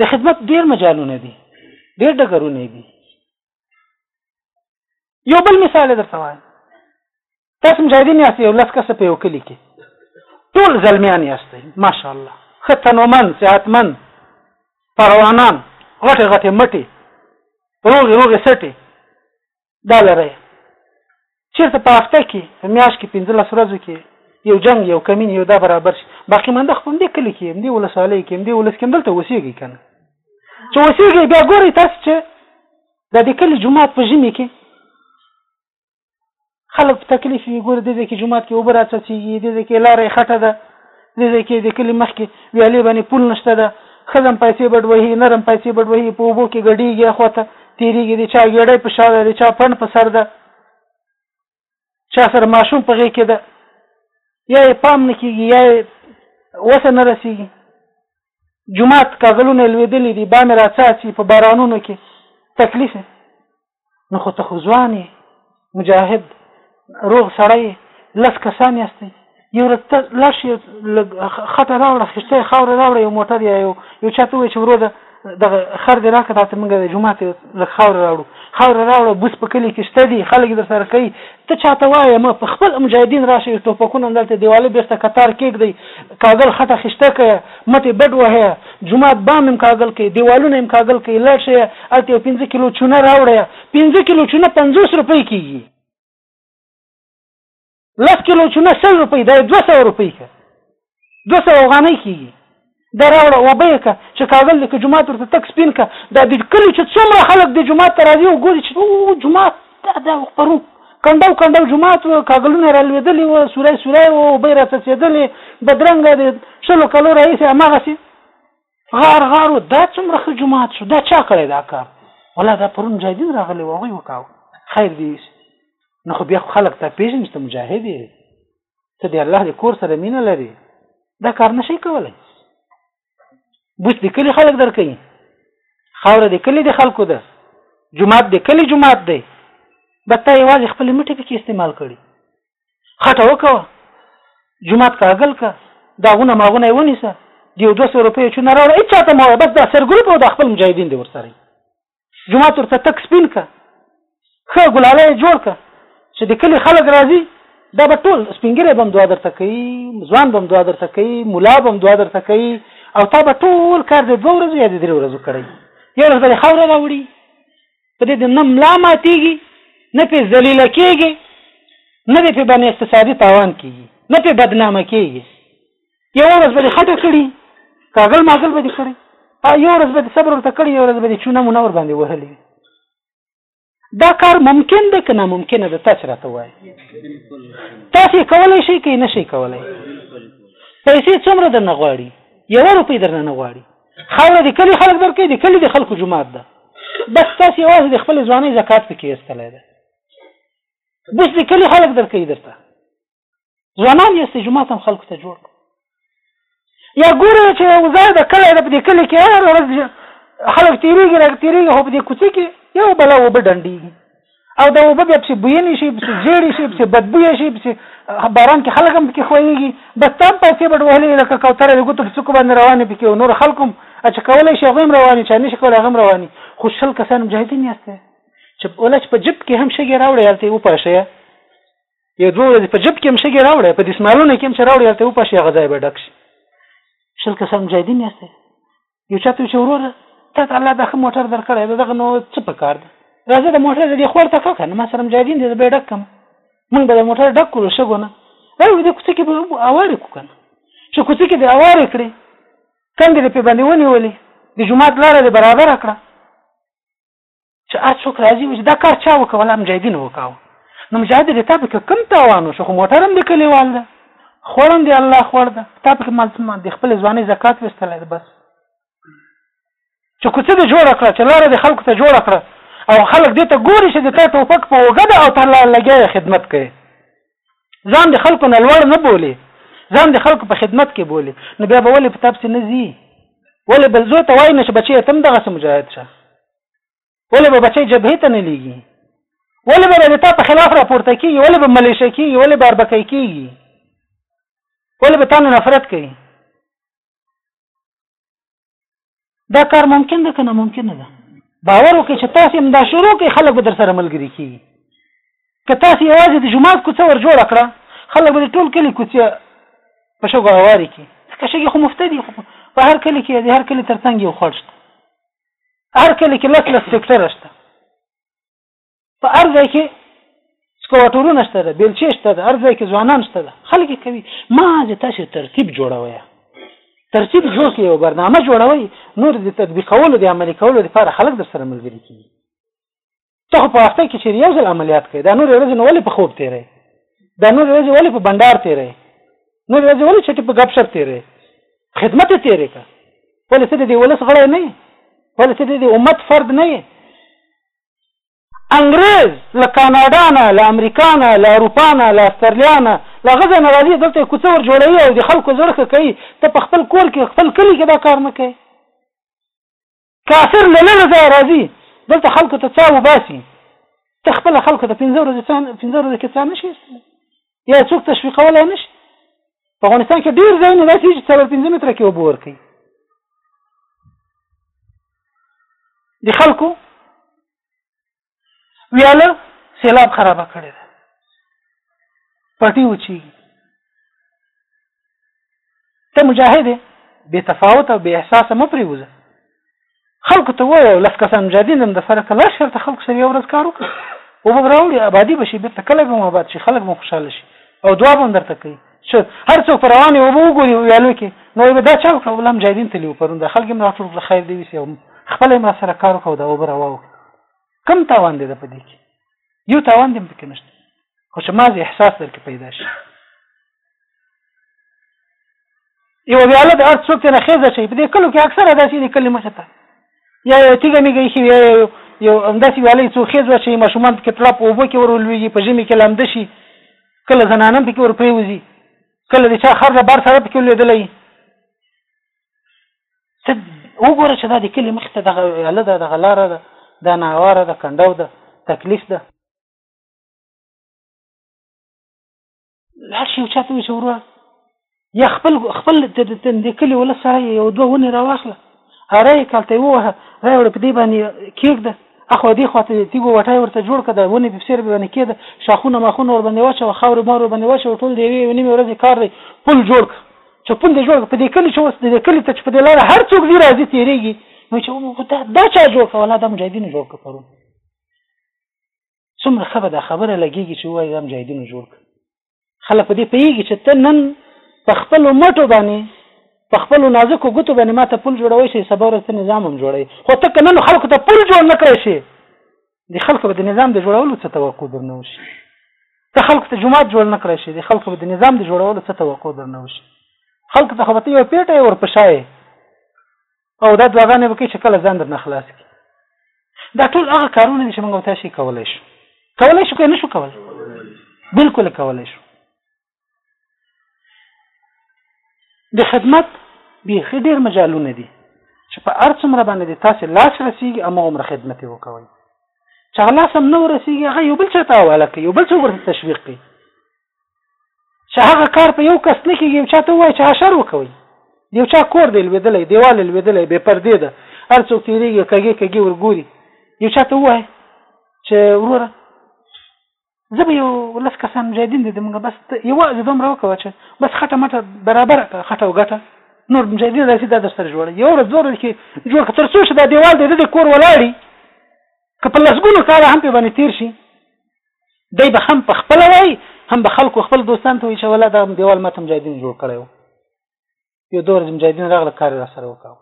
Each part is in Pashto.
د خدمت ډیر مجالونه دي ډیر ډګرونه دي یو بل مثال درته وایم تاسو مجاهدین یاست یو لس کسه په یو کلی کې ټول زلمیان یاست ماشاءالله ختنومن صحتمن پروانان غټه غټه مټي روغ روغ سټي دا لرئ چیرته په هفته کې په میاشت کې پنځلس ورځو کې یو جنګ یو کمین یو دا برابر شي باقي منده خو همدې کلي کې همدې ولسوالۍ کې همدې ولس کې همدلته اوسېږي که نه چې اوسېږي بیا ګورئ تاسو چې د دې کلي جومات په ژمي کې خلک په تکلیف وي ګوري دې ځای کې جومات کې اوبه راڅڅېږي دې ځای کې لاره یې خټه ده دې ځای کې د کلي مخکې ویالې باندې پول نشته ده، ښځه هم پایڅې بډ وهي، نر هم پایڅې بډ وهي، په اوبو کې ګډېږي، اخوا ته تېرېږي، د چا ګېډۍ په شا ده، د چا پڼ په سر ده، چا سره ماشوم په غېږ کې ده، یا یې پام نه کېږي، یا یې وسه نه رسېږي. جومات کاغلونه یې لوېدلي دي، بام یې راڅاڅي، په بارانونو کې تکلیف نو خو ته خو ځوان یې مجاهد روغ سړی لس کسان یاستئ یو ورځ ته لاړ شي خټه راوړه خشته خاوره راوړه یو موټر یا یو یو چا ته وایي چې وروره دغه خر دې راکړه ته موږ د جومات لږ خاوره راوړو خاوره راوړه بوس په کلي کې شته دي خلک در سره کوي ته چا ته وایې ما په خپل مجاهدین راشي ټوپکونه دلته دیواله بیرته کتار کېږدي کاګل خټه خشته کړه مته بډ وهیه جومات بام ام کاګل کړئ دیوالونه ام کاګل کړئ لاړ شئ هلته یو پنځه کیلو چونه راوړئ پنځه کیلو چونه پنځوس روپۍ کیږي لس کیلو چونه سل روپۍ دا دوه سوه روپۍ که دوه سوه افغانۍ کیږي دا راوړه اوبه یې که چې کاګل دی که جومات ورته تک سپین که دا د کلي چې څومره خلک د جومات ته راځي او ګوري چې جومات دا دا وخبرو کنډو کنډو جماعت و کاګلونه را لوېدلي و سوری سوری و اوبه را څڅېدلې بدرنګه د شلو کلو راهیسې هماغسې غار غار و دا څومره ښه جماعت شو دا چا کړی دا کار ولا دا پرون مجاهدین راغلي و هغوی وکاوه خیر دی ویسي نو خو بیا خو خلک تا پېژني چې ته مجاهد یې ته د الله د کور سره مینه لري دا کار نشي کولی بوس د کلی خلک درکې خاور د کلی د خلکو ده جمعات د کلی جمعات دی بس ته یوازې خپل مټې پکې استعمال کړي خټه وکوه جمعات کاغل کا داغونه ماغونه ونیسه دیو 200 روپۍ چې نه راوړ هیڅ ته مو بس دا سرګروپ او د خپل مجاهدین دی ورسره جومات ورته تک سپین که ښه ګلاله یې جوړ که چې د کلي خلک راځي دا به ټول سپینګری به هم دعا درته کوي ځوان به هم دعا درته کوي ملا به هم دعا درته کوي او تا به ټول کار د دوه ورځو یا د درې ورځو کړی یو ورځ به خاوره راوړي په دې نه ملا ماتېږي نه پې ذلیله کېږي نه دې پې باندې اقتصادي تاوان کېږي نه پې بدنامه کېږي یو ورځ به خټه کړي کاغل ماغل به کړي یو ورځ به صبر ورته کړي یو ورځ به چونه مونږ ور باندې وهلي دا کار ممکن ده که ناممکن ده تاسو راته وایي تاسو کولای شئ که نه شئ کولای پیسې څومره درنه غواړي یو روپۍ درنه نه غواړي خاوره د کلی خلک درکې د کلی د خلکو جماعت ده بس تاسو یوازې د خپل ځواني زکات پکې استلای ده بس د کلی خلک درکې درته ځوانان یې سي جماعت هم خلکو ته جوړ یا ګوره چې یو ځای د کلی د دې کلی کې هر ورځ خلک تیریږي راګ تیریږي خو په دې کوڅه کې یو بل و بډنډیږي او دا وب بیا په بوینې شي په جېړې شي په بدبوې شي په باران کې خلک هم کې خوېږي بس تام پیسې بډ وهلې لکه کوتره لګو ته څوک باندې روانې پکې نور خلکم چې کولای شي غویم رواني چې نشي کولای غویم رواني خو شل کسان مجاهدین یاسته چې ولچ په جب کې هم شګي راوړی هلته و پاشه یو دوه ورځې په جب کې هم شګې راوړی په دسمالونه کې هم چې راوړی هلته وپاشي هغه ځای به ډک شي شل کسان مجاهدین یاست یو چا ته چې وروره تا ته الله دا ښه موټر درکړی دی دغه نو څه په کار ده راځه د موټر د دې خور ته کړه که نه ما سره مجاهدین دی زه به یې ډک کړم مونږ به د موټر ډک کړو شګو نه راوړو دې کوڅه کې به اوارې کړو که نه چې کوڅه کې دې اوارې کړې کندې دې پرې باندې ونیولې د جومات لاره دې برابره کړه چې هر څوک راځي وي چې دا کار چا وکړ ولا مجاهدین وکاو نو مجاهد دې تا پکې کم تاوان وشو خو موټر هم د کلیوال ده خور هم د الله خور ده تا پکې مال څه د خپل ځواني زکات وستل ده بس چې کوڅه دې جوړه کړه چې لاره دې خلکو ته جوړه کړه او خلک دې ته ګوري چې د تا ټوپک په وګده او تر لګیا خدمت کوي ځان د خلکو نه لوړ نه بولي ځان د خلکو په خدمت کې بولي نو بیا به ولې په تپسې نه ځي ولې بل زوی ته وایي نه چې بچی تم دغسې مجاهد شه ولې به بچی جبهې ته نه لیږي ولې به د تا په خلاف راپورته کېږي ولې به ملیشه کېږي ولې به اربکی کېږي ولې به تا نه نفرت کوي دا کار ممکن ده که نه ممکن نه ده باور وکړئ چې تاسو هم دا شروع کړئ خلک به در سره ملګري کېږي که تاسو یوازې د جومات کوڅه ور جوړه کړه خلک به ټول کلي کوڅه په شګو هواري کړي ځکه شګې خو مفته دي په هر کلي کې د هر کلي تر څنګ یو خړ شته هر کلي کې لس لس سکټره شته په هر ځای کې سکواټورونه شته ده بیلچې شته ده هر ځای کې ځوانان شته ده خلک کوي ما چې تاسو ترتیب جوړوي ترتیب جوړ کړئ او برنامه جوړوي نور د تطبیقولو د عملي کولو لپاره خلک در سره ملګري کیږي ته په وخت کې چې یو ځل عملیات کوي دا نور ورځې نو ولې په خوب تیرې دا نور ورځې ولې په بندر تیرې نور ورځې ولې چې په غب شپ تیرې خدمت تیرې کا ولې څه دې ولس غړې نه ولې څه دې امت فرد نه انګرېز له کاناډا نه له امریکا نه له اروپا نه له استرلیا نه له هغه ځای نه راځي دلته یې کوڅه ور جوړوي او د خلکو زړه ښه کوي ته په خپل کور کې خپل کلي کې دا کار نه کوي کافر له لرې ځایه راځي دلته خلکو ته څا وباسي ته خپله خلکو ته پنځه ورځې څا پنځه ورځې کې څا نه شي یا څوک تشویقولای نه شي په افغانستان کې ډېر ځایونه داسې چې څلور پنځه متره کې اوبه ورکوي د خلکو ویاله سیلاب خرابه کړې ده پټي وچیږي ته مجاهد به تفاوت او به احساس مې پریوزه خلکو ته وایو لس کسان مجاهدین هم د سره کله شر ته خلکو سره یو ورځ کار وکړي او به راوړي آبادی بشي بیرته کله به آباد شي خلک به خوشاله شي او دعا به درته کوي چې هر څوک پر روانې وبو وګوري ویالو کې نو به دا چا وکړه ولا مجاهدین تللی پرون د خلک هم راټول خیر دی وسی او خپل هم سره کار وکړو دا وبره واو کم تاوان دی د پدې کې یو تاوان دې پکې نشته خو چې مازه احساس درکې پیدا شي یو بیا له هر څوک نه خېزه شي په دې کلو کې اکثره داسې دي کلې مخې ته یا یو تیګه میږي شي یا یو همداسې ویالې څو خېز وشي ماشومان پکې تړپ اوبه کې ورولويږي په ژمي کې لامده شي کله زنانم پکې ور پریوزي کله د چا خر بار سره پکې لیدلې ته وګوره چې دا د کلې مخې ته دغه ویاله ده دغه لاره ده دا ناواره ده کنډو ده تکلیف ده لاړ شي یو چا ته وایي چې وروره یا خپل خپل د کلي ولس سره یو دوه ونې راواخله هره یې کالته یې ووهه را یې وړه په دې باندې کېږده اخوا دې خوا ته یې تیږو وټای ورته جوړ کړه د ونې په څېر باندې کېده شاخونه ماخونه ور باندې واچوه خاورې مار ور باندې واچوه ټول د یوې یوې نیمې ورځې کار دی پل جوړ کړه چې پل دې جوړ کړه په دې کلي چې اوس د دې کلي ته چې په دې لاره هر څوک ځي راځي تېرېږي نو چې دا چا جوړ کړه ولا دا مجاهدینو جوړ کړه پرون څومره ښه به دا خبره لګېږي چې ووایي دا مجاهدینو جوړ کړ خلک په دې پوهېږي چې ته نن په خپلو مټو باندې په خپلو نازکو ګوتو باندې ما ته پل جوړوی شي سبا ورځ ته نظام هم جوړوي خو ته که نن خلکو ته پل جوړ نه کړی شي د خلکو به د نظام د جوړولو څه توقع درنه وشي ته خلکو ته جومات جوړ نه کړی شي د خلکو به د نظام د جوړولو څه توقع درنه وشي خلکو ته خو به ته یوه پېټه یې ورپشایې او دا دعاګانې وکړئ چې کله ځان درنه خلاص کړي دا ټول هغه کارونه دي چې موږ تاسو کولای شو کولای شو که نه شو کولای بالکل کولای شو د خدمت بیخي ډېر مجالونه دي چې په هر څومره باندې د تاسو لاس رسیږي اما عمر خدمت وکوي چې لاس هم نه ورسیږي هغه یو بل چاته حواله کوي یو بل څوک ورته تشویق کوي چې هغه کار په یو کس نه کېږي یو چا ته ووایي چې عشر وکوي د یو چا کور دی لوېدلی دیوال یې لوېدلی بې پردې ده هر څوک تېرېږي کږې کږې ورګوري یو چا ته ووایي چې وروره زه به یو لس کسان مجاهدین دي موږ بس یوازې دومره وکړه چې بس خټه مټه برابر کړه خټه او ګټه نور مجاهدین راځي دا در سره جوړه یو ورځ دوه ورځې کې جوړ کړه تر څو چې دا دیوال دی د کور ولاړي که په لسګونو کاله هم پې باندې تېر شي دی به هم په خپل وای هم به خلکو خپل دوستان ته وی چې ولا دا دیوال ماته مجاهدین جوړ کړی وو یو دور مجاهدین راغله کار را سره وکاو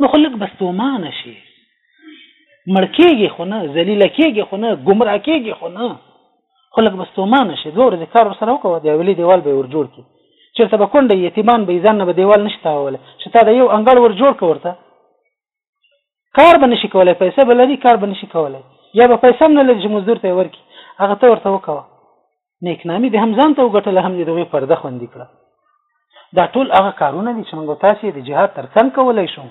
نو خو لږ بس تومانه شي مړ کېږي خو نه ذلیله کېږي خو نه ګمراه کېږي خو نه خو لږ بس تومانه شي دوه ورځې کار ورسره وکړه د اولي دیوال به یې ور جوړ کړي چېرته به کونډه یتیمان به یې ځان نه به دیوال نه شي تاوولی چې تا د یو انګړ ور جوړ کړه ورته کار به نشي کولای پیسې به لري کار به نشي کولای یا به پیسې هم نه لري چې مزدور ته ورکي هغه ته ورته وکوه نیک نامي د هم ځان ته وګټله هم د دوی پرده خوندي کړه دا ټول هغه کارونه دي چې موږ تاسو د جهاد ترڅنګ کولای شو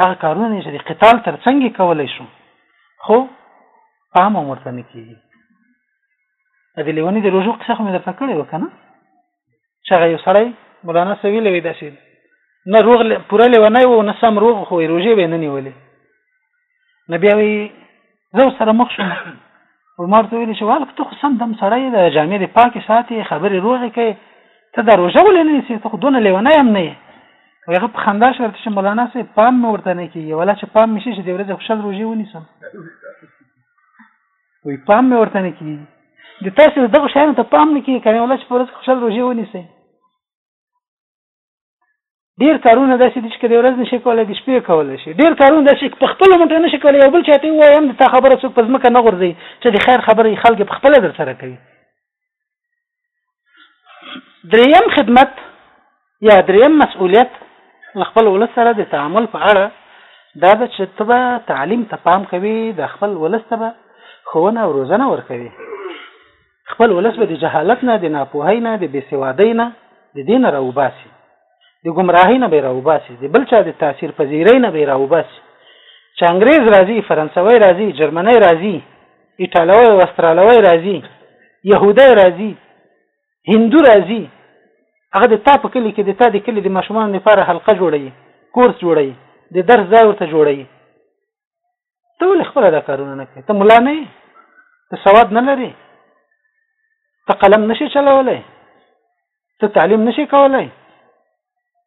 هغه کارونه دي چې د قتال ترڅنګ کولای شو خو پام ورته نه کیږي د لیونی د رجوع قصه مې درته کړې وکنه چې هغه یو سړی مولانا څه ویلې وي داسې نه روغ پوره لیونی و نه سم روغ خو روژې به یې نه نیولې نو بیا وایي زه ورسره مخ شوم عمر ته ویل چې والک ته خو سم دم سړی د جامې د پاکې ساتي خبرې روغې کوي ته دا روژه ولې نه نیسې ته خو دونه لیونی هم نه یې هغه په خندا شو ورته چې مولانا صاحب پام مې ورته نه کېږي ولا چې پام مې شي چې د ورځې خوشحال روژې ونیسم وي پام مې ورته نه کیږي د تاسو دغه شیانو ته پام نه کیږي کنه ولې چې پرځ خوشاله روزي ونیسي ډیر کارونه داسې دي چې کله ورځ نشي کولای د شپې کولای شي ډیر کارونه داسې په خپل منټه نشي کولای یو بل چاته وایم د تا خبره څوک پزمکه نه غورځي چې د خیر خبره خلک په خپل در سره کوي دریم خدمت یا دریم مسؤلیت له خپل ولس سره د تعامل په اړه دا ده چې ته به تعلیم ته پام کوي د خپل ولس ته به ښوونه او روزنه ورکوي خپل ولس به د جهالت نه د ناپوهۍ نه د بېسوادۍ نه د دې نه راوباسي د ګمراهۍ نه به یې راوباسي د بل چا د تاثیر پذیرۍ نه به یې راوباسي چې انګریز راځي فرانسوی راځي جرمنی راځي ایټالوی او استرالوی راځي یهودی راځي هندو راځي هغه د تا په کلي کې د تا د کلي د ماشومانو لپاره حلقه جوړوي کورس جوړوي د درس ځای ورته جوړوي ته ولې خپل دا کارونه نه کوي ته ملا نه ته سواد نه لري ته قلم نشي چلولای ته تعلیم نشي کولای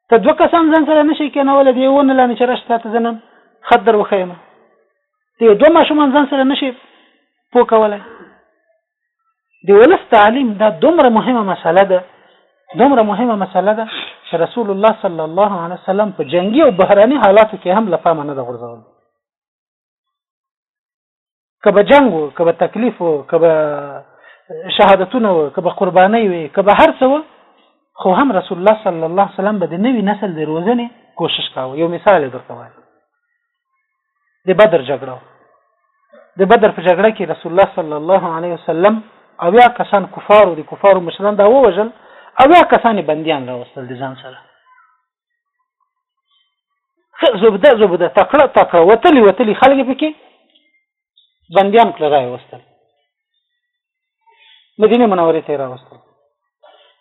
ته دوه کسان ځان سره نشي کېنولای دی ونه لانه چې راشته ته زنم خدر وخیمه دی دوه ماشومان ځان سره نشي پوکولای دی ولس تعلیم دا دومره مهمه مسله ده دومره مهمه مسله ده چې رسول الله صلی الله علیه وسلم په جنگي او بهراني حالاتو کې هم لپاره نه ده غورځول کبه جنگ وو کبه تکلیف وو کبه شهادتونه وو کبه قرباني وي کبه هر څه وو خو هم رسول الله صلی الله علیه وسلم به د نوي نسل د روزنې کوشش کاوه یو مثال درته وایم د بدر جګړه د بدر په جګړه کې رسول الله صلی الله علیه وسلم اویا کسان کفارو د کفارو مشران دا ووجل اویا کسان بندیان راوستل د ځان سره زبده زبده تکړه تکړه وتلی وتلی خلک پکې بندیان کړه راي وستل مدینه منورې ته راوستل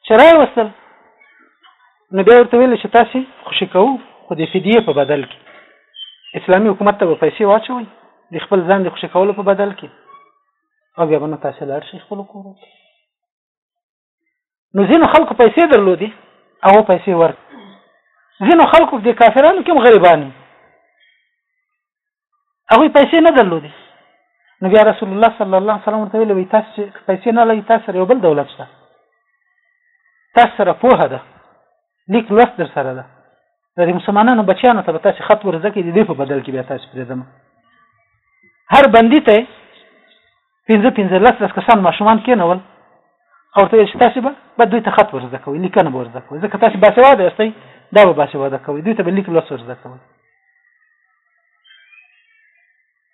چې راي وستل نو بیا ورته ویل چې تاسو خوشی کوو خو د فدیه په بدل کې اسلامي حکومت ته به پیسې واچوئ د خپل ځان د خوشی کولو په بدل کې او بیا به نو تاسو لاړ شئ خپل کور ته نو ځینو خلکو پیسې درلودې هغه پیسې ور ځینو خلکو د کافرانو کې غریبان هغه پیسې نه درلودې نو بیا رسول الله صلی الله علیه وسلم ورته ویل تاسو چې پیسې نه لرئ تاسو یو بل دولت شته تاسو سره پوهه ده لیک لوست در سره ده د مسلمانانو بچیانو ته به تاسو خط ورځکې د دې په بدل کې بیا تاسو پرېدم هر بندي ته پنځه پنځه لس لس کسان ماشومان کېنول او ته چې تاسو به بد دوی ته خط ورزده کوي لیکنه به ورزده کوي ځکه تاسو باسواده یاستئ دا به باسواده کوي دوی ته به لیک لوست ورزده کوي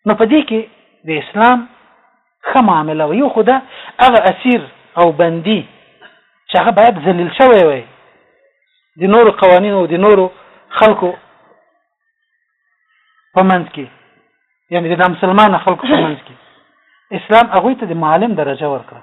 نو په دې کې د اسلام ښه معامله وي یو خو ده هغه اسیر او بندي چې هغه باید ذلیل شوی وي د نورو قوانینو د نورو خلکو په منځ کې یعنی د نامسلمانه خلکو په منځ کې اسلام هغوی ته د معلم درجه ورکړه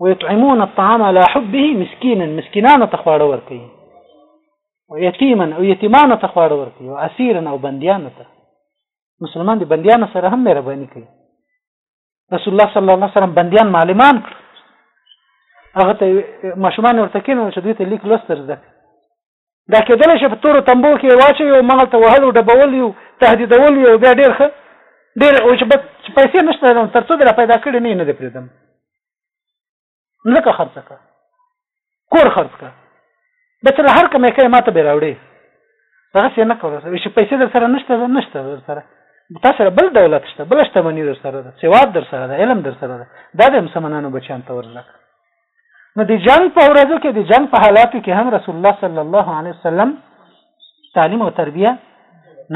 ويطعمون الطعام على حبه مسكينا مسكينانو ته خواړه ورکوي ويتيما او يتيمانو ته خواړه ورکوي او اسيرا او بنديانو ته مسلمان دي بنديانو سره هم مهرباني کوي رسول الله صلی الله علیه وسلم بنديان معلمان کړ هغه ته ماشومان ورته کېنول چې دوی ته لیک لوست زده دا کېدل شي په تورو تنبو کې واچي او مال ته وهل او ډبول یو تهدیدول یو بیا ډېر ښه ډېر او چې بس پیسې نشته نو ترڅو بل پیدا کړي نه نه دې پرېدم ځکه خرڅ کا کور خرڅ کا بچ له هر کومه کې ماته به راوړي هغه څه نه کوله چې پیسې در سره نشته نشته در سره تاسو بل دولت شته بل شته منی در سره ده سواد در سره ده علم در سره ده دا د مسلمانانو بچیان ته ورلک نو د جنگ په ورځو کې د جنگ په حالاتو کې هم رسول الله صلی الله علیه وسلم تعلیم او تربیه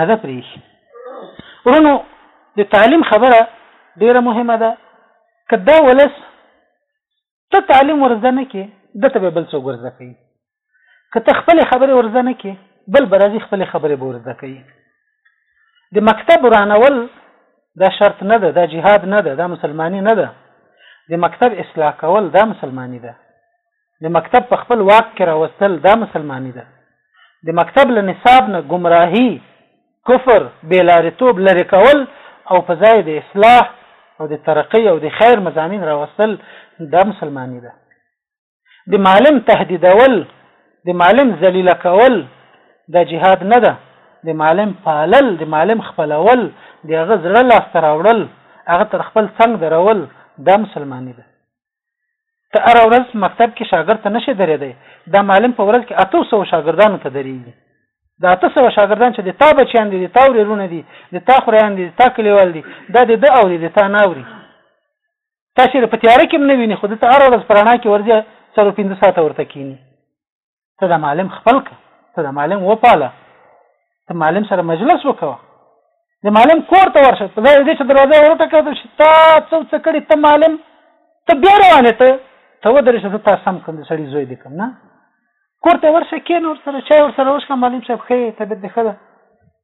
نه ده پرېښې ورونو د تعلیم خبره ډیره مهمه ده که دا ولس ته تعلیم ورزده نه کې د ته بل څوک ورزده کوي که ته خپلې خبرې ورزده نه کې بل به راځي خپلې خبرې به ورزده کوي د مکتب ورانول دا شرط نه ده دا جهاد نه ده دا مسلمانی نه ده د مکتب اصلاح کول دا مسلمانی ده د مکتب په خپل واک کې راوستل دا مسلمانی ده د مکتب له نصاب نه گمراهی کفر بیلاریتوب لری کول او په ځای د اصلاح او د ترقی او د خیر مزامین راوستل دا مسلمانی ده د معلم تهدیدول د معلم ذلیل کول د جهاد نه ده د معلم پالل د معلم خپلول د هغه زړه لاس ته راوړل هغه تر خپل څنګ درول دا مسلماني ده ته هر ورځ مکتب کې شاګرد ته نشي درېدی دا معلم په ورځ کې اته سو شاګردانو ته درېږي دا اته سو شاګردان چې د تا بچیان دي د تا ورونه دي د تا خوریان دي د تا کلیوال دي دا د ده اوري د تا نه اوري تاسو په تیاره کې نه ویني خو د هر ورځ پرانا کې ورځي څلور پنځه ساعت ورته کینی ته د معلم خپل ک ته د معلم وپاله ته معلم سره مجلس وکوه د معلم کور ته ورشه په ځای دې چې دروازه ورته کړو چې تا څو څه کړی ته معلم ته بیا روانه ته ته ودرې شه ته سم کوم د سړي زوی دې کوم نه کور ته ورشه کین ور سره چای ور سره وښه معلم صاحب خې ته دې خله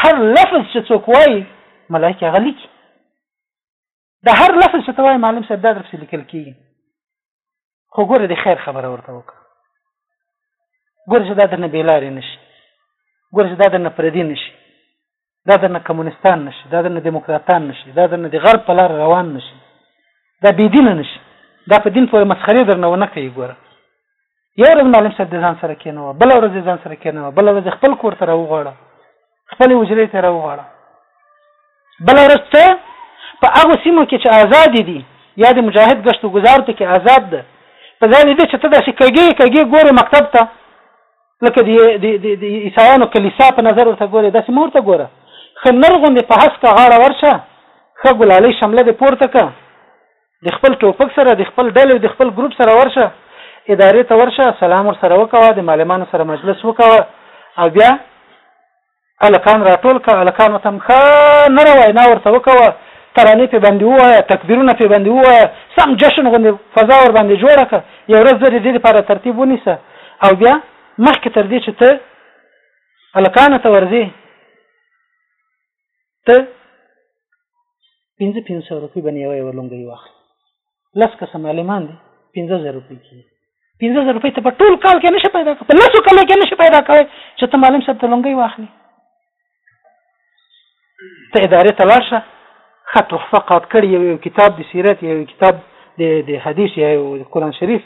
هر لفظ چې څوک وایي ملایکه هغه لیکي د هر لفظ چې ته وایي معلم صاحب دا درپسې لیکل کېږي خو ګوره د خیر خبره ورته وکړه ګوره چې دا درنه بېلارې نه شي ګوره چې دا درنه پردي نه شي دا درنه کمونستان نه شي دا درنه دیموکراتان نه شي دا درنه د غرب په لار روان نه شي دا بې دینه نه شي دا په دین پورې مسخرې درنه ونه کوي ګوره یو ورځ معلم صاحب د ځان سره کېنوه بل ورځ ځان سره کېنوه بل ورځ خپل کور ته راوغواړه خپل وجرې ته راوغواړه بل ورځ ته په هغه سیمو کې چې آزاد دي یا د مجاهد گشت و گذار ته کې آزاد ده په ځای دې چې ته داسې کګي کګي ګوره مکتب ته لکه د د عیسایانو کلیسا په نظر ورته ګوره داسې مور ته ګوره خنر غوندې په هسکه غاړه ورشه خه ګلالي شمله دې پورته کړه د خپل ټوپک سره د خپل ډلې او د خپل ګروپ سره ورشه ادارې ته ورشه سلام ورسره وکوه د معلمانو سره مجلس وکوه او بیا الکان راټول که الکانو ته هم ښه نره وینا ورته وکوه ترانې پې باندې ووایه تکبیرونه پې باندې ووایه سم جشن غوندې فضا ور باندې جوړه که یو ورځ زه د دې لپاره ترتیب ونیسه او بیا مخکې تر دې چې ته الکانو ته ورځې ته پنځه پنځه سوه روپۍ باندې یوه یوه لونګۍ واخلي لس کسه معلمان دي پنځه زره روپۍ کېږي پنځه زره روپۍ ته په ټول کال کې نشي پیدا کوي په لسو کالو کې نشي پیدا کوي چې ته معلم صاحب ته لونګۍ واخلي ته ادارې ته لاړ شه ښه تحفه قاد کړي یو کتاب د سیرت یو کتاب د د حدیث یا یو قرآن شریف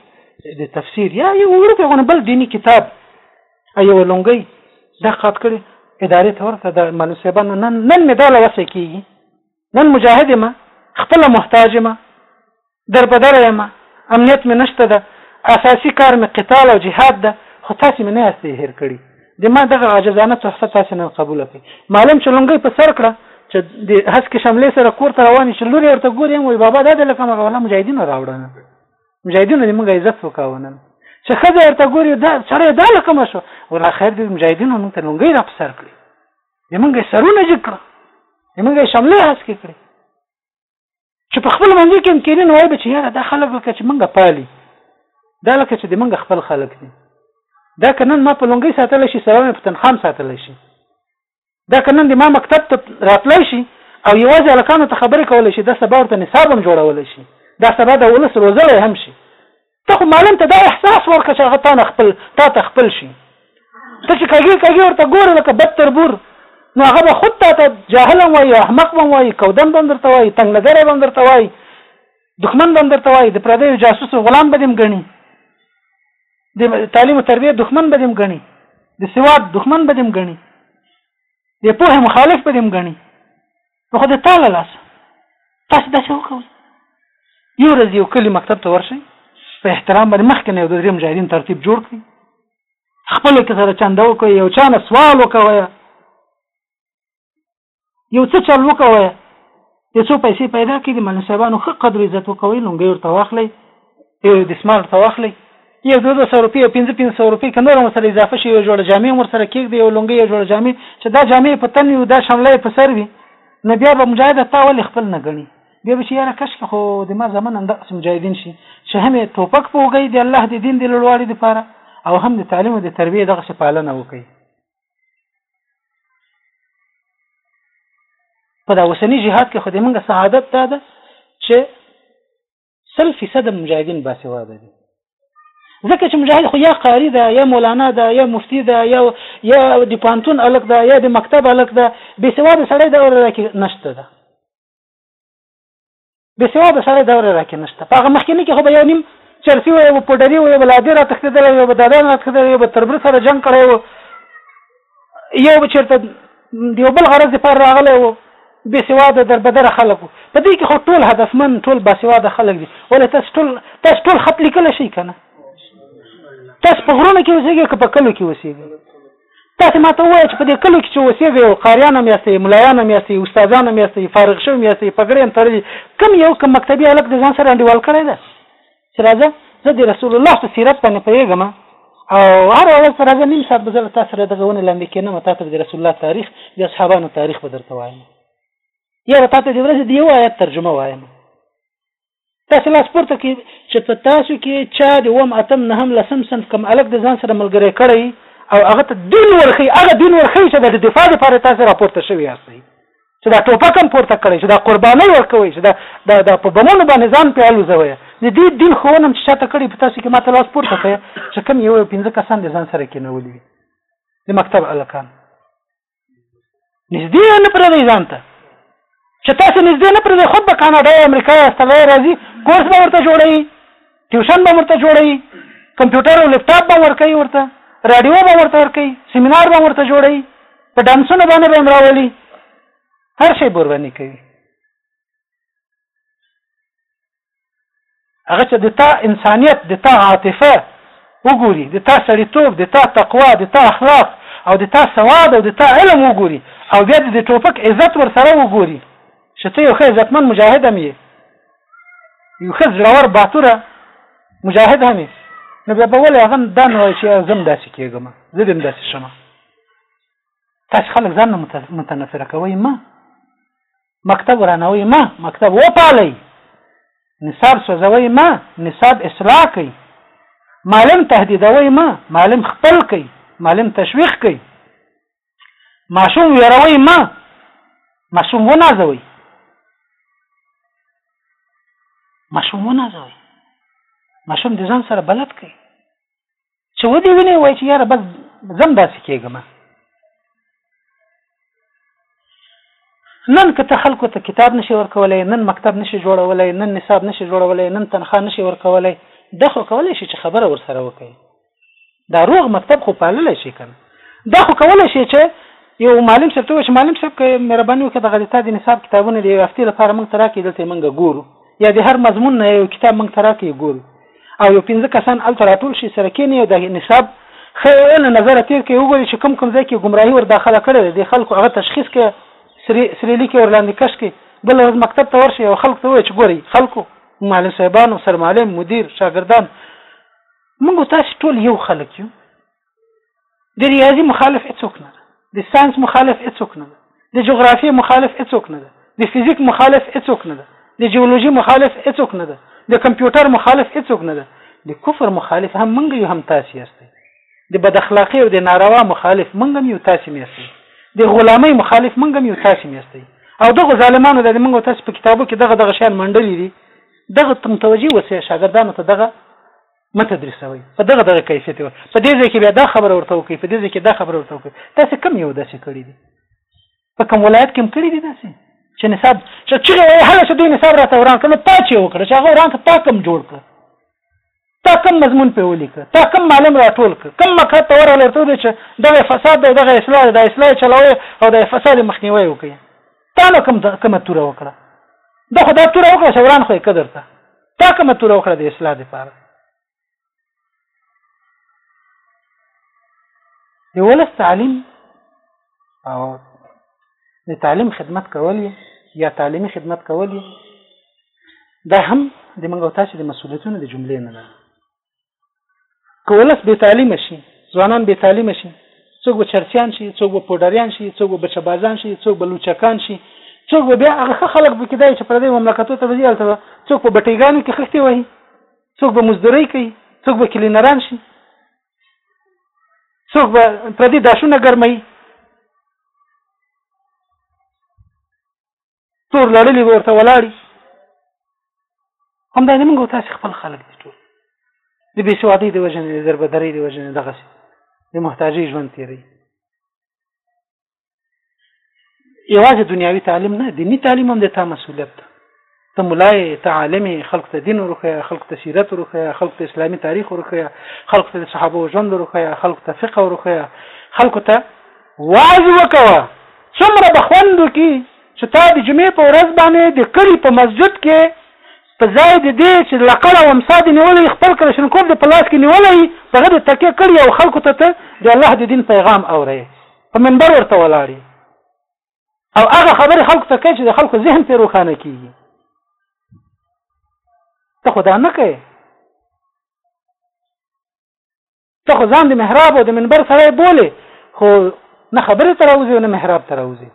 د تفسیر یا یو ورته بل دیني کتاب ایو لونګي دا قات کړي ادارې ته ورته د مالو صاحبانو نن نن مې دا لوسه کیږي نن مجاهد ما خپل محتاج ما در بدر ما امنیت مې نشته ده اساسي کار مې قتال او جهاد ده خو تاسو مې نه یاستې هیر کړی د ما دغه عاجزانه تحفه تاسو نن قبول کړئ معلوم چې لونګي په سر کړه چې د هسکې شملې سره کور ته روان شي لوري ورته ګوري وي بابا دا د لکه مغوله مجاهدینو راوړنه مجاهدینو دې موږ عزت وکاوه نن چې ښځه ورته ګوري دا سړی دا له کومه شو ولا خیر دې مجاهدینو موږ ته لونګۍ را په سر کړي دې موږ یې سرونه جګ کړه دې موږ یې شملې هسکې کړې چې په خپل منځ کې هم کېني نو وایي به چې یاره دا خلک لکه چې موږ پالي دا لکه چې د موږ خپل خلک دي دا که نن ما په لونګۍ ساتلی شي سبا مې په تنخام ساتلی شي دا که نن د ما مکتب ته راتلی شي او یوازې هلکانو ته خبرې کولی شي دا سبا ورته نصاب هم جوړولی شي دا سبا د ولس روزلی هم شي ته خو معلم ته دا احساس ورکړه چې هغه تا نه خپل تا ته خپل شي ته چې کږې کږې ورته ګورې لکه بد تر بور نو هغه به خود تا ته جاهل هم وایي احمق به هم وایي کودن به هم درته وایي تنګ نظری به هم درته وایي دښمن به هم درته وایي د پردیو جاسوس غلام به دې هم ګڼي د تعلیم او تربیه دښمن به دیم غني د سواد دښمن به دیم غني د پوهه مخالف به دیم غني نو خو د تعالی لاس تاسو داسې وکړئ یو ورځ یو کلی مکتب ته ورشئ په احترام باندې مخکې نه یو د دریم مجاهدین ترتیب جوړ کړئ خپل کې سره چنده وکړئ یو چا نه سوال وکوي یو څه چل وکوي یو څو پیسې پیدا کړي د ملک صاحبانو ښه قدر عزت وکوي لونګۍ ورته واخلي یو د سمارټ ته واخلي یو دوه دوه سوه روپۍ او پنځه پنځه سوه روپۍ که نور هم ورسره اضافه شي یو جوړه جامې هم ورسره کېږدي یو لونګۍ یو جوړه جامې چې دا جامې په تن وي او دا شمله یې په سر وي نو بیا به مجاهد تا ولې خپل نه ګڼي بیا به چې یاره کشکې خو د ما زمن همدغسې مجاهدین شي چې هم یې ټوپک په وږی د الله د دین د لوړوالي دپاره او هم د تعلیم او د تربیې دغسې پالنه وکړي په دا اوسنی جهاد کې خو د موږ سعادت دا ده چې سل فیصد مجاهدین باسواده دي ځکه چې مجاهد خو یا قاری ده یا مولانا ده یا مفتی ده یا یا د پانتون الک ده یا د مکتب الک ده بې سواد سړی د اور کې نشته ده بې سواده سړی دوره راکې نشته په هغه مخکیني کې خو به یو نیم چرسی و یو به پوډري و یو به لادې را تښتېدلی یو به دادان را تښتېدلی یو به تربر سره جنګ کړی و یو به چېرته د یو بل غرض لپاره راغلی و بې سواده دربدره خلک وو په دې کې خو ټول هدفمن ټول باسواده خلک دي ولې تاسو ټول تاسو ټول خط لیکلی شئ که نه تاسو په غرونو کې اوسېږئ که په کلو کې اوسېږئ تاسې ما ته ووایئ چې په دې کلیو کې چې اوسېږئ او قاریان هم یاستئ، ملایان هم یاستئ، استادان هم یاستئ، فارغ شوي هم یاستئ، پګړۍ هم تړلې، کوم یو کوم مکتبي هلک د ځان سره انډیوال کړی دی چې راځه زه د رسول الله په سیرت باندې پوهېږم او هره ورځ به راځه نیم ساعت به زه له تا سره دغه ونې لاندې کېنم تا ته به د رسول الله تاریخ د اصحابانو تاریخ به درته وایم یا به تا ته د ورځې د یو آیت ترجمه وایم تاسو لاس پورته کی چې په تاسو کې چا د وم اتم نه هم لسم سنف کم الګ د ځان سره ملګری کړی او هغه ته دین ورخی هغه دین ورخی چې د دفاع لپاره تاسو راپورته شوی یاست چې دا ټوپک هم پورته کړی چې دا قرباني ورکوي چې دا د په بمونو باندې ځان په الوزوي د دې دین خونه چې شاته کړی په تاسو کې ماته لاس پورته کړی چې کم یو پنځه کسان د ځان سره کېنولي د مکتب الکان نږدې نه پرې دی ځان ته چې تاسو نږدې نه پرې خود به کاناډا امریکا استرالیا راځي کورس به ورته جوړوي ټیوشن به ورته جوړوي کمپیوټر او لپټاپ به ورکوي ورته رادیو به ورته ورکوي سیمینار به ورته جوړوي په ډانسونو باندې به امراولي هر شی بورونی کوي هغه چې د تا انسانیت د تا عاطفه وګوري د تا سړیتوب د تا تقوا د تا اخلاق او د تا سواد او د تا علم وګوري او بیا د ټوپک عزت ورسره وګوري چې ته یو ښه عزتمن مجاهد هم یې یو ښه زړور باتوره مجاهد هم یې نو بیا به ولې هغه دا نه وایي چې زه هم داسې کېږم زه به هم داسې شم تاسو خلک ځان متنفره کوئ ما مکتب ورانوئ مه، مکتب وپالئ، نصاب سوځوئ مه، نصاب اصلاح کړئ، معلم تهدیدوئ مه، معلم خپل کړئ، معلم تشویق کړئ، ماشوم ویروئ مه، ماشوم ونازوئ، ماشوم ونازوئ، ماشوم د ځان سره بلد کړئ، چې و دې ویني وایي چې یاره بس زم داسې کېږم نن که ته خلکو ته کتاب نشي ورکولای نن مکتب نشي جوړولای نن نصاب نشي جوړولای نن تنخوا نشي ورکولای د خو کولای شي چې خبره ورسره وکړي دا روغ مکتب خو پاللی شي کنه دا خو کولای شي چې یو معلم صاحب ته وایي چې معلم صاحب که مهرباني وکړه دغه د تا د نصاب کتابونه د یوې هفتې لپاره موږ ته راکړي دلته یې موږ ګورو یا د هر مضمون نه یو کتاب موږ ته راکړي ګورو او یو پنځه کسان هلته راټول شي سره کیني او د نصاب ښه یې له نظره تیر کړي وګوري چې کوم کوم ځای کې ګمراهي ور داخله کړې ده د خلکو هغه تشخیص کړي سری سری لیکي ورلاندې کش کړي بل ورځ مکتب ته ورشي او خلکو ته وایي چې ګوري خلکو معلم صاحبانو سرمعلم مدیر شاګردان موږ تاسو ټول یو خلک یو د ریاضي مخالف هیڅوک نه ده د ساينس مخالف هیڅوک نه ده د جغرافیې مخالف هیڅوک نه ده د فزیک مخالف هیڅوک نه ده د جیولوژي مخالف هیڅوک نه ده د کمپیوټر مخالف هیڅوک نه ده د کفر مخالف هم منګ یو هم تاسو یاست د بد اخلاقی او د ناروا مخالف منګ یو تاسو یاست د غلامی مخالف منګ یو تاسو یاست او دغه ظالمانو د منګ تاسو په کتابو کې دغه دغه شان منډلې دي دغه تم توجیه وسه شاګردانو ته دغه مه تدریسوي په دغه دغه کیفیت وي په دې ځای کې بیا دا خبره ورته وکړي په دې ځای کې دا خبره ورته وکړي تاسو کم یو داسې کړی دي په کوم ولایت کې هم کړی دي داسې چې نصاب چې چې وایي هغه چې دوی نصاب راته وران کړ نو تا چې وکړ چې هغه وران کړ تا کم جوړ کړ تا کم مضمون په ولیکه تا کم معلم راټول کړ کم مکه ته ورغله ته دې چې دغه فساد دی دغه اصلاح دی د اصلاح چلوي او د فساد مخنیوي وکړي تا نو کم کم توره وکړه دا خدای توره وکړه چې وران خو یې قدر ته تا کومه توره وکړه د اصلاح لپاره د ولس تعلیم او د تعلیم خدمت کول یا تعلیمي خدمت کول دا هم د منګو تاسو د مسولیتونو د جملې نه ده کولس به تعلیم شي ځوانان به تعلیم شي څوک به چرسیان شي څوک به پوډریان شي څوک به بچبازان شي څوک به لوچکان شي څوک به بیا هغه خلک به کېدای چې پر دې مملکتو ته وځي هلته څوک په بټیګانو کې خښتې وهي څوک به مزدورۍ کوي څوک به کلینران شي څوک به پردي داشونه ګرموي تور لړلې به ورته ولاړي همدا نه موږ تاسو خپل خلک دي ټول د بې سوادۍ د وجنې د دربدرۍ د وجنې دغه د محتاجۍ ژوند تیری یوازې دنیاوی تعلیم نه دینی تعلیم هم د تا مسولیت ده ته ملای ته عالم خلق ته دین ورخه خلق ته سیرت ورخه خلق ته اسلامي تاریخ ورخه خلق ته صحابه ژوند ورخه خلق ته فقه ورخه خلق ته واز وکوه څومره به خوند وکړي چې تا د جمعې په ورځ باندې د کلي په مسجد کې په ځای د دې چې لقړه او امسا دې نیولې خپل کلشنکوف دې په لاس کې نیولې په هغه تکیه کړي او خلکو ته ته د الله د دین پیغام اوري په منبر ورته ولاړې او هغه خبرې خلکو ته کوي چې د خلکو ذهن پرې روښانه کیږي ته خو دا نه کوي ته خو ځان د محراب او د منبر سره بولې خو نه خبرې ته راوځي او نه محراب ته راوځي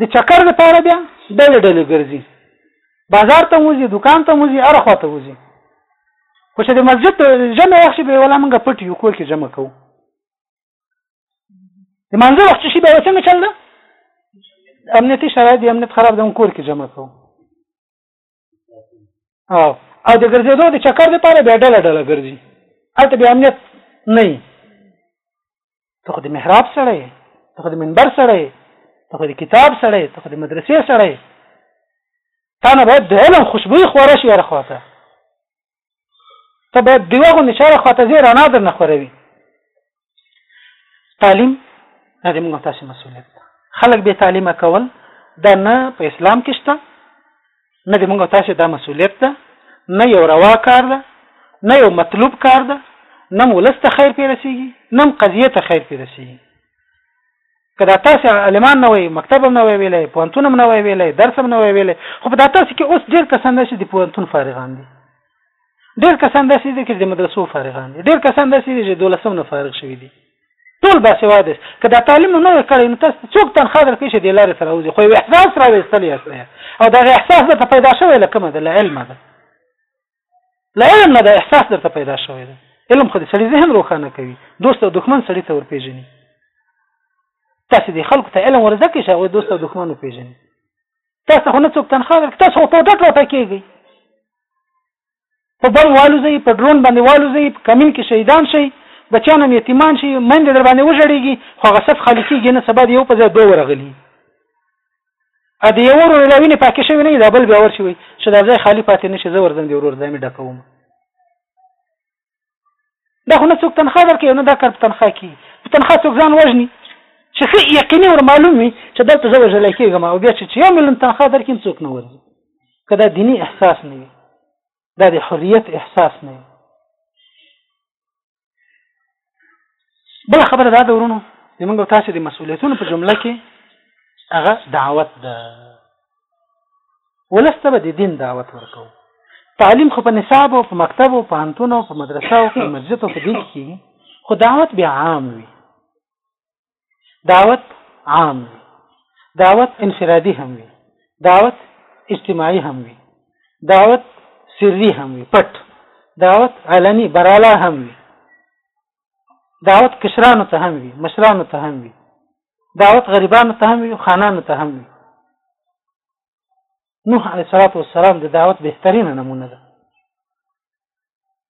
د چکر لپاره بیا ډلې ډلې ګرځي بازار ته وځي دکان ته وځي هر خوا ته وځي خو چې د مسجد جمع وخت به ولا موږ پټ یو کور کې جمع کوو د منځه وخت شي به څنګه چل ده امنیتي شرایط د امنیت خراب د کور کې جمع کوو او او د ګرځېدو د چکر لپاره بیا ډله ډله ګرځي هلته بیا امنیت نه وي ته خو د محراب سړی یې ته خو د منبر سړی یې ته خو د کتاب سړی یې ته خو د مدرسې سړی یې تا نه باید د علم خوشبویي خوره شي هره خوا ته ته باید دیوه غوندې چاره خواته ځې رڼا در نه خوروي تعلیم دا د موږ تاسو مسؤلیت ده خلک به تعلیمه کول دا نه په اسلام کې شته نه د موږ تاسو دا مسؤلیت ده نه یو روا کار ده نه یو مطلوب کار ده نه ولست خیر پیرسیږي نه قضیه ته خیر پیرسیږي که دا تاسو عالمان نه وای مکتب هم نه وای ویلای پوهنتون هم نه وای ویلای درس هم نه وای ویلای خو په دا تاسو کې اوس ډېر کسان داسې د پوهنتون فارغان دي ډېر کسان داسې دي چې د مدرسو فارغان دي ډېر کسان داسې دي چې دولسم نه فارغ شوي دي ټول باسواده شي که دا تعلیم نه کړی نو تاسو څوک تنخوا درکړي چې د لارې سره وځي خو یو احساس راوېستلی یاست او دغه احساس درته پیدا شوی له کومه ده له علمه ده له علم نه د احساس درته پیدا شوی دی علم خو د سړي ذهن روښانه کوي دوست او دښمن سړي ته ورپېژني تاسو د خلکو ته علم ورزده کې شوی دوست او دښمن وپېژني تاسو خو نه څوک تنخواه ورکړي تاسو په ټټ لوټه کېږئ په بم والوځي په ډرون باندې والوځي په کمین کې شهیدان شي بچیان هم یتیمان شي مندې در باندې وژړېږي خو هغه صف خالي کېږي نه سبا د یو په ځای دوه ورغلي ا د یو ورور له وینې پاکې شوی نه دا بل بیا ورشي وي چې دا ځای خالی پاتې نه شي زه ورځم دی ورور ځای مې ډکوم دا خو نه څوک تنخوا درکوي نه دا کار په تنخوا کېږي په تنخوا څوک ځان وژني چې ښه یقیني ور معلوم وي چې دلته زه وژلی کېږم او بیا چې یو میلیون تنخوا درکړي څوک نه ورځي که دا دیني احساس نه وي دا د حریت احساس نه وي بل خبره دا ده ورونو د موږ تاسو د مسولیتونو په جمله کې هغه دعوت ده ولسته به د دین دعوت ورکو تعلیم خو په نصاب او په مکتب او په انتونو او په مدرسه او په مسجد او په دې کې خو دعوت به عام وي دعوت عام وي دعوت انفرادي هم وي دعوت اجتماعي هم وي دعوت سری هم وي پټ دعوت علني برالا هم وي دعوت کشرانو ته هم وي مشرانو ته هم وي دعوت غریبانو ته هم وي خانانو ته هم وي نوح علیه السلام د دعوت بهترینه نمونه ده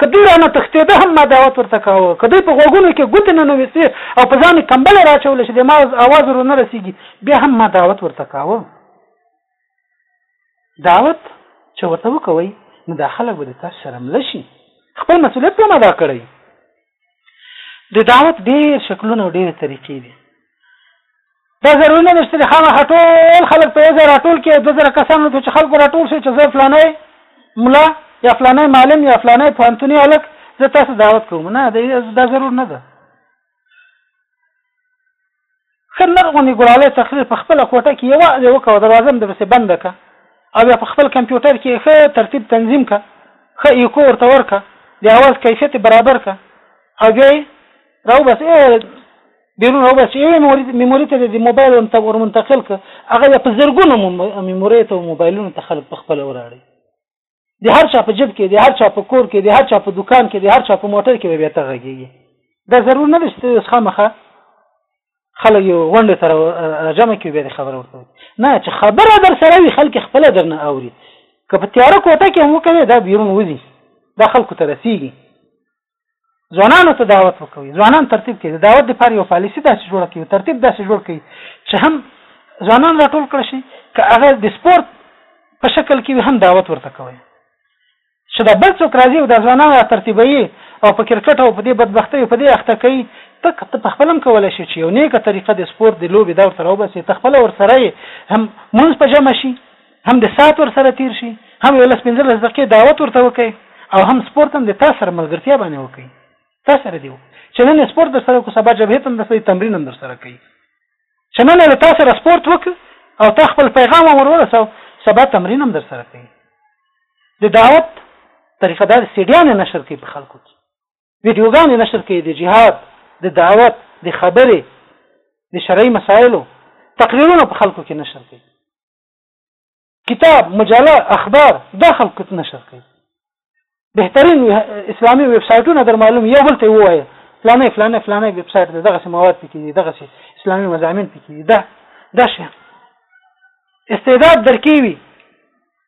که دوی رانه تښتېده هم ما دعوت ورته کاوه، که دوی په غوږونو کې ګوتې نه نویستې او په ځان یې کمبلی راچوله چې د ما اواز ور ونه رسېږي، بیا هم ما دعوت ورته کاوه. دعوت چې ورته وکوئ، نو دا خلک به د تاسو سره مله شي. خپل مسؤلیت به هم ادا کړئ. د دعوت ډېر شکلونه او ډېرې طریقې دي دا ضروري نه ده چې خامخا ټول خلک په یو ځای راټول کړي دوه زره کسانو ته چې خلکو راټول شي چې زه فلانی ملا یا فلانی معلم یا فلانی پوهنتوني هلک زه تاسو دعوت کوم نه دا ضرور نه ده ښه نر غوندې ګلالی تقریر په خپله کوټه کې یوازې وکړه، دروازه هم درپسې بنده کړه او بیا په خپل کمپیوټر کې یې ښه ترتیب تنظیم کړه، ښه ایکو ورته ورکړه، د اواز کیفیت یې برابر کړه او بیا یې راوباسه، بیرون راوباسه چې یوې میموري ته دې د موبایل ورمنتقل کړه، هغه بیا په زرګونو میموریو ته او موبایلونو ته خلک په خپله وراړي. د هر چا په جب کې د هر چا په کور کې د هر چا په دکان کې د هر چا په موټر کې به ته غږیږي دا ضرور نه دی چې اوس خامخه خلک یو غونډې ته راجمع کړي بیا د خبره ورته نه چې خبره در سره وي خلک خپله درنه اوري که په تیاره کوټه کې هم وکړې دا بیرون وځي دا خلکو ته رسیږي ځوانانو ته دعوت وکوي ځوانان ترتیب کړي د دعوت لپاره یو پالیسی داسې جوړه کړي ترتیب داسې جوړ کړي چې هم ځوانان راټول کړي شي که هغه د سپورت په شکل کې هم دعوت ورته کوي چې دا بل څوک راځي او د ځوانانو را ترتیبوي او په کرکټ او په دې بدبختۍ په دې اخته کوي ته ته په خپلم کولای شي چې یو نیکه طریقه د سپورت د لوبې دور سره وبسي ته خپل ورسره هم مونږ په جمع شي هم د ساعت ور سره تیر شي هم یو لس پنځلس دقیقې دعوت ورته وکړي او هم سپورت هم د تا سره ملګرتیا باندې وکړي تا سره دیو چې نن سپورت در سره کو سبا جبهه تم در سره تمرین هم در سره کوي چې نن له تا سره سپورت وک او تا خپل پیغام ور ورسو سبا تمرین هم در سره کوي د دعوت طریقه دار سیډیان نشر کوي په خلکو کې ویډیوګان نشر کوي د جهاد د دعوت د خبرې د شرعي مسایلو تقریرونه په خلکو کې نشر کوي کتاب مجله اخبار دا خلک نشر کوي بهترین اسلامي ویب سایټونه در معلوم یو بل ته ووایي فلانه فلانه فلانه ویب سایټ دغه سي مواد پکې دي دغه سي اسلامي مضامین پکې دي دا دا شي استعداد درکې وي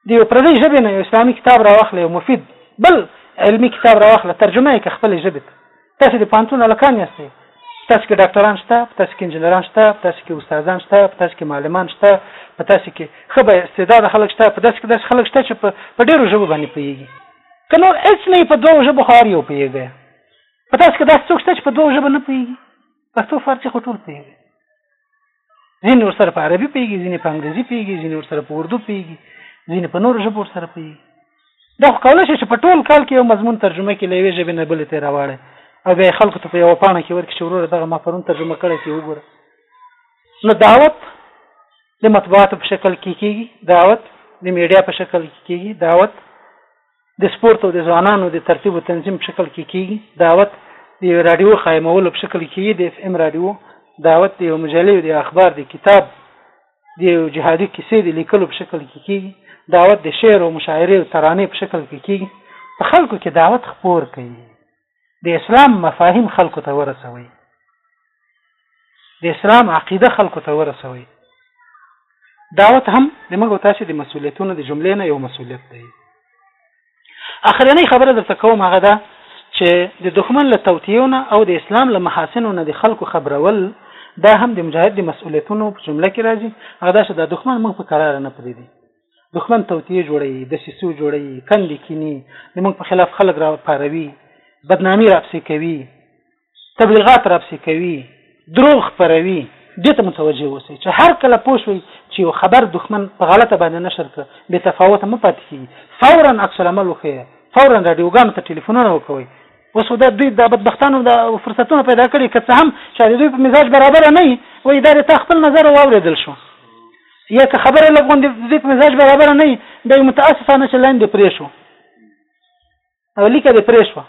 د یو پردي ژبې نه یو اسلامي کتاب راوخلې مفید بل علمي کتاب راوخلې ترجمه یې خپل ژبې ته تاسې د پوهنتون هلکان یاستئ، په تاسې کې ډاکټران شته، په تاسې کې انجنیران شته، په تاسې کې استادان شته، په تاسې کې معلمان شته، په تاسې کې ښه با استعداده خلک شته، په تاسې کې داسې خلک شته چې په ډېرو ژبو باندې پوهېږي، که نور هېڅ نه وي په دوو ژبو خو هر یو پوهېږی، په تاسې کې داسې څوک شته چې په دوو ژبو نه پوهېږي؟ پښتو فارسي خو ټول پوهېږي ځینې ورسره په عربي پوهېږي ځینې په انګریزي پوهېږي ځینې ورسره په اردو پوهېږي ځینې په نورو ژبو ورسره پوهېږي دا خو کولی شي چې په ټول کال کې یو مضمون ترجمه کړي له یوې ژبې نه بلې ته یې راواړی او بیا یې خلکو ته په یوه پاڼه کې ورکړي چې وروره دغه ما پرون ترجمه کړی چې وګوره نو دعوت د مطبوعاتو په شکل کې کېږي دعوت د میډیا په شکل کې کېږي دعوت د سپورت او د ځوانانو د ترتیب و تنظیم په شکل کې کېږي، دعوت د یوې راډیو قایمولو په شکل کې کېږي، د اف ام راډیو دعوت د یوې مجلې او د یوې اخبار د کتاب د یوې جهادي کیسې د لیکلو په شکل کې کېږي، دعوت د شعر او مشاعرې او ترانې په شکل کې کېږي، په خلکو کې دعوت خپور کوي. د اسلام مفاهیم خلکو ته ورسوي د اسلام عقیده خلکو ته ورسوي دعوت هم د موږ تاسو د مسولیتونو د جملې نه یو مسولیت دی اخرنۍ خبره درته کوم هغه ده چې د دښمن له توتیونه او د اسلام له محاسنو نه د خلکو خبرول دا هم د مجاهد د مسؤلیتونو په جمله کې راځي هغه دا چې د دښمن موږ په قرار نه پریدي دښمن توطیې جوړوي، دسیسو جوړوي، کندې کیني، د موږ په خلاف خلک را پاروي، بدنامي راپسې کوي، تبلیغات راپسې کوي، دروغ خپروي، دې ته متوجه اوسئ چې هر کله پوه شوئ چې یو خبر دښمن په غلطه باندې نشر کړ، بې تفاوته مه پاتې کېږئ، فوراً عکس العمل وښیئ، فوراً راډیوګانو ته ټیلیفونونه وکوئ، اوس خو دا دوی دا بدبختانو دا فرصتونه پیدا کړي، که څه هم چا د دوی په مزاج برابره نه وي، وایي دا د تا خپل نظر و، واورېدل شو. یا که خبره لږ غوندې زیات مزاج برابر نه وي بیا یې متاسفانه چې لاین دې پرې شو او لیکه دې پرې شوه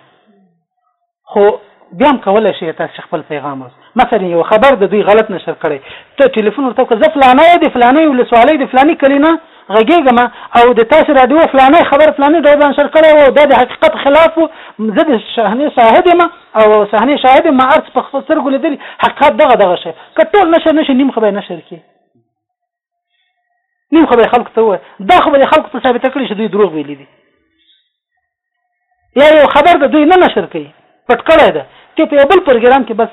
خو بیا هم کولی شئ تاسو خپل پیغام اوس مثلا یو خبر د دوی غلط نشر کړی ته ټلیفون ورته وکړه زه فلانی د فلانی ولسوالۍ د فلانی کلي نه غږېږم او د تاسو راډیو فلانی خبر فلانی ډول نشر کړی او دا د حقیقت خلاف و زه د صحنې شاهد یم او صحنې شاهد یم ما ارڅ په خپل سترګو لیدلي حقیقت دغه دغه شی که ټول نشر نشي نیم خو به نشر کړي نیم خو به خلکو ته ووایي دا خو به خلکو ته ثابته کړي چې دوی دروغ ویلي دي یا یو خبر د دوی نه نشر کوي پټ کړی ده ته په یو بل پروګرام کې بس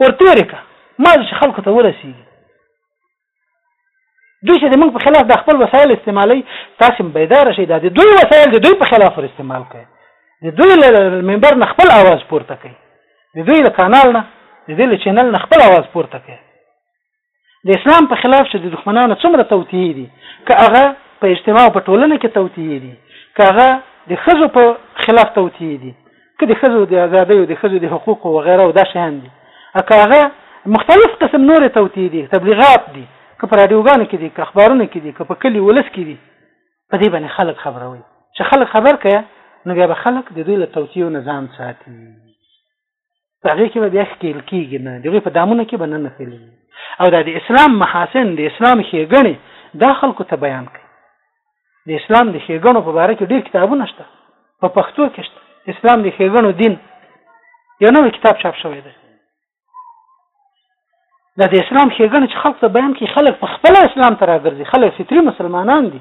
ورتېرې که ما چې خلکو ته ورسېږي دوی چې د موږ په خلاف د خپل وسایل استعمالوي تاسو بیدار شئ دا د دوی وسایل د دوی په خلاف استعمال کوي د دوی له منبر نه خپل اواز پورته کوي د دوی له کانال نه د دوی له چینل نه خپل اواز پورته کړي د اسلام په خلاف چې د دښمنانو څومره توتیه دي که هغه په اجتماع په ټولنه کې توتیه دي که هغه د خزو په خلاف توتیه دي که د خزو د ازادۍ او د خزو د حقوقو و غیره او دا شیان دي که هغه مختلف قسم نور توتیه دي تبلیغات دي که په رادیوګانو کې دي که اخبارونو کې دي که په کلی ولس کې دي په دې باندې خلک خبروي چې خلک خبر کړي نو بیا به خلک د دوی له توطیو نه ځان ساتي په هغې کې به بیا ښکیل کېږي نه د هغوی په دامونه کې به نه نښلېږي او دا د اسلام محاسن د اسلام ښېګڼې دا خلکو ته بیان کړي د اسلام د ښېګڼو په باره کې ډېر کتابونه شته په پښتو کې شته اسلام د ښېګڼو دین یو نوی کتاب چاپ شوی دی دا د اسلام ښېګڼه چې خلق ته بیان کړي خلک په خپل اسلام ته راګرځي خلک فطري مسلمانان دي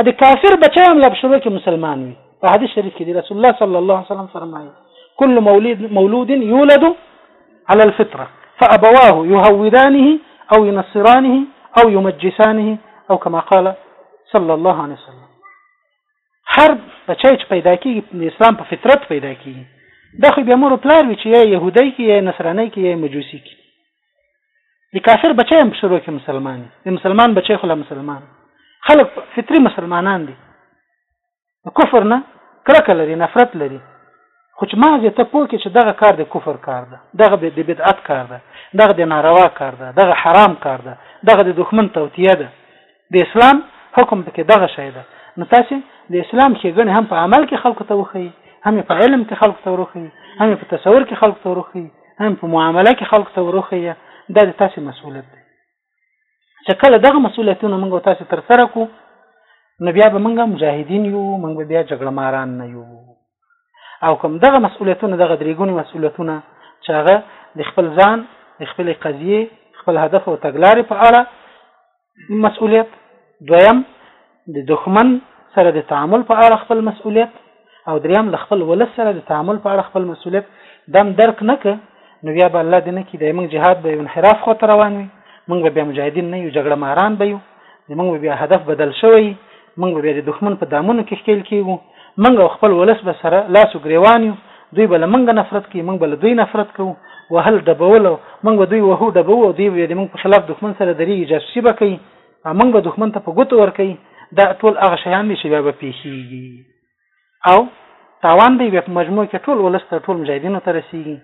ا د کافر بچی هم لب شروع کې مسلمان وي په حدیث شریف کې دی رسول الله صلی الله علیه وسلم فرمایي كل مولود مولود يولد على الفطره فابواه يهودانه او ينصرانه او يمجسانه او كما قال صلى الله عليه وسلم هر بچی چې پیدا کیږي د اسلام په فطرت پیدا کیږي دا خو بیا مور او پلار وي چې یا يهودي کې یا نصراني کې یا مجوسي کې د کافر بچی هم شروع کې مسلمان دی مسلمان بچی خو مسلمان خلک فطري مسلمانان دي کفر نه کرکه لري نفرت لري خو چې محض یې ته پوه کې چې دغه کار د کفر کار ده، دغه د د بدعت کار ده، دغه د ناروا کار ده، دغه حرام کار ده، دغه د دښمن توطیه ده، د اسلام حکم پکې دغه شی ده، نو تاسې د اسلام ښېګڼې هم په عمل کې خلکو ته وښیي، هم یې په علم کې خلکو ته وروښیي، هم یې په تصور کې خلکو ته وروښیي، هم په معامله کې خلکو ته وروښیي، دا د تاسې مسؤلیت دی. چې کله دغه مسولیتونه موږ تاسو تر سره کو نو بیا به موږ مجاهدین یو موږ بیا جګړه ماران نه یو او کوم دغه مسولیتونه دغه درېګونی مسولیتونه چې هغه د خپل ځان د خپل قضیه خپل هدف او تګلارې په اړه مسؤلیت دویم د دښمن سره د تعامل په اړه خپل مسؤلیت او دریم له خپل ولس سره د تعامل په اړه خپل مسؤلیت دم درک نه ک نو بیا به الله دې نه کړي د موږ جهاد به یو انحراف خو ته روان وي موږ به بیا مجاهدین نه یو جګړه ماران به یو موږ به بیا هدف بدل شوی موږ به بیا د دښمن په دامونو کې ښکیل کیږو موږ خپل ولس به سره لاس او ګریوان یو دوی به له موږ نفرت کوي موږ به له دوی نفرت کوو وهل ډبول موږ به دوی وهو ډبو او دوی به د موږ په خلاف دښمن سره درېږي جاسوسي به کوي موږ به دښمن ته په ګوتو ورکوي دا ټول هغه شیان دي چې بیا به پیښیږي او تاوان به بیا په مجموع کې ټول ولس ته ټول مجاهدینو ته رسیږي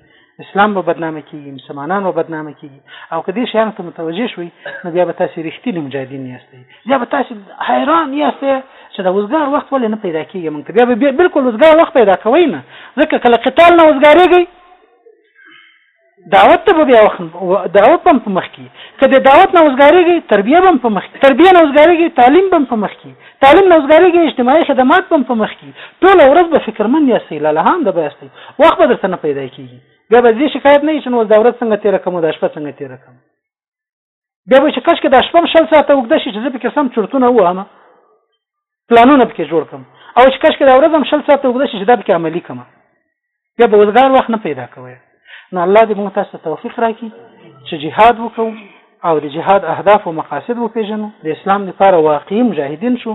اسلام به بدنامه کیږي مسلمانان به بدنامه کیږي او که دې شیانو ته متوجه شوي نو بیا به تاسو رښتینی مجاهدین یاستئ بیا به تاسو حیران یاستئ چې د وزګار وخت ولې نه پیدا کیږي موږ ته بیا به بالکل وزګار وخت پیدا کوي نه ځکه کله قتال نه وزګارېږي دعوت ته به بیا وخت دعوت بم په مخ کی که د دعوت نه وزګاریږي تربیه بم په مخ کی تربیه نه وزګاریږي تعلیم بم په مخ کی تعلیم نه وزګاریږي اجتماعي خدمات بم په مخ کی ټول ورځ به فکرمن یاستئ لاله هم د بیاستئ وخت به درته نه پیدا کیږي بیا به دې شکایت نه چې نو دا ورځ څنګه تیر کوم دا شپه څنګه تیر کوم بیا به چې کش کې دا شپم شل ساعته وګد شي چې زه پکې سم چورتونه وهم پلانونه پکې جوړ کم او چې کش کې دا ورځ هم شل ساعته وګد شي چې دا پکې عملی کم بیا به وزګار وخت نه پیدا کوي نو الله دې موږ تاسو توفیق راکړي چې جهاد وکړو او د جهاد اهداف او مقاصد وپیژنو د اسلام لپاره واقعي مجاهدین شو